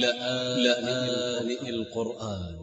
لآن القرآن.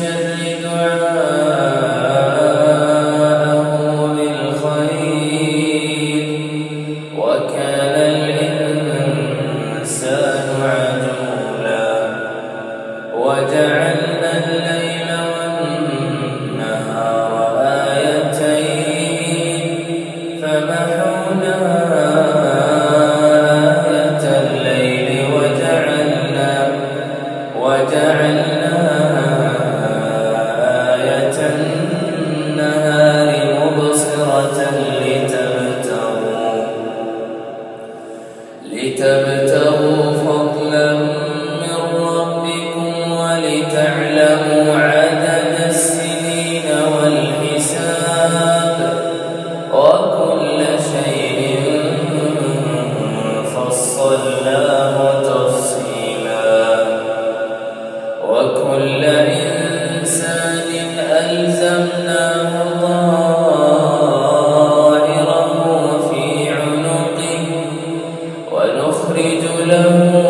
Smith. ونخرج له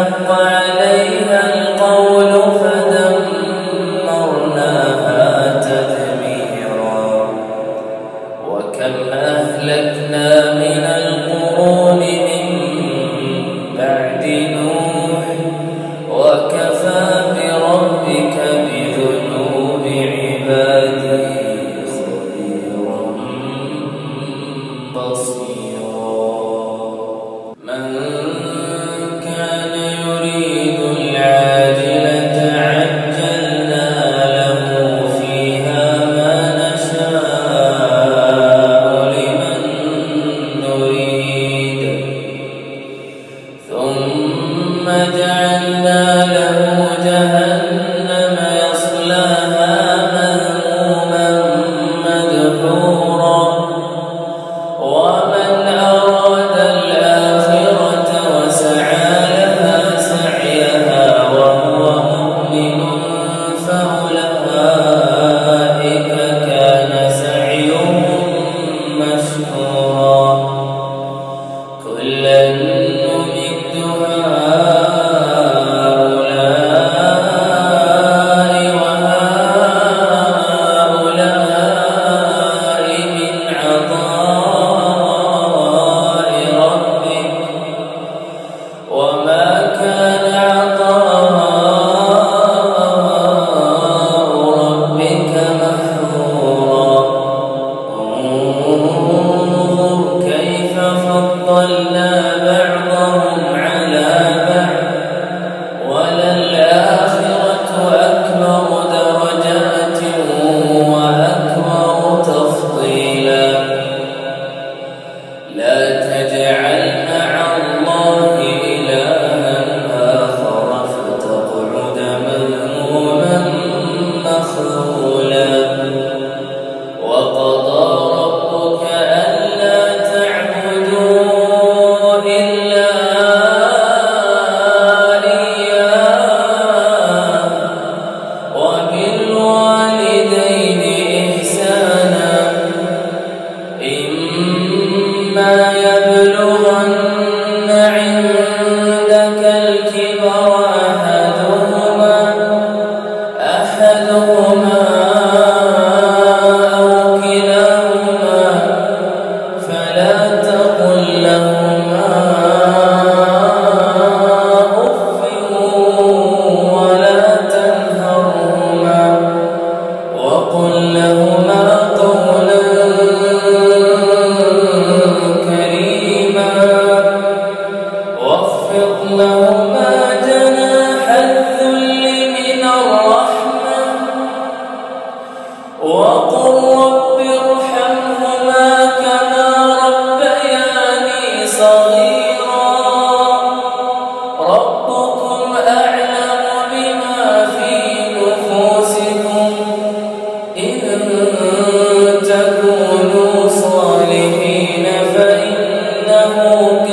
جاءوك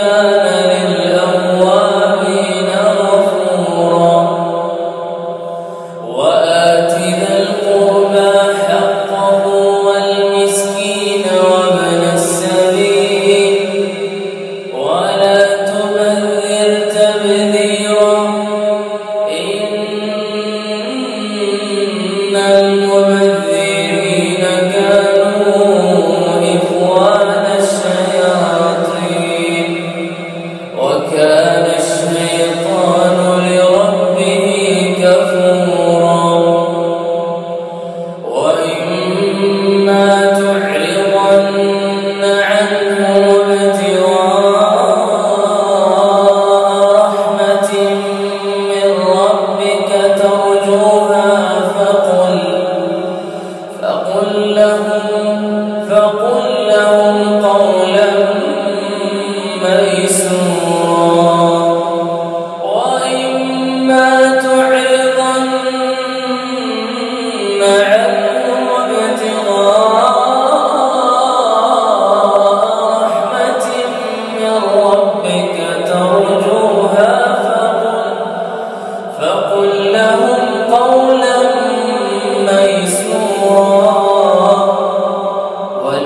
له